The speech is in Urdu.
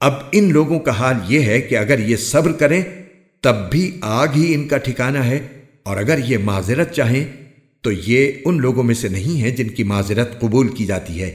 اب ان لوگوں کا حال یہ ہے کہ اگر یہ صبر کریں، تب بھی آگ ہی ان کا ٹھکانہ ہے، اور اگر یہ معذرت چاہیں، تو یہ ان لوگوں میں سے نہیں ہیں جن کی معذرت قبول کی جاتی ہے۔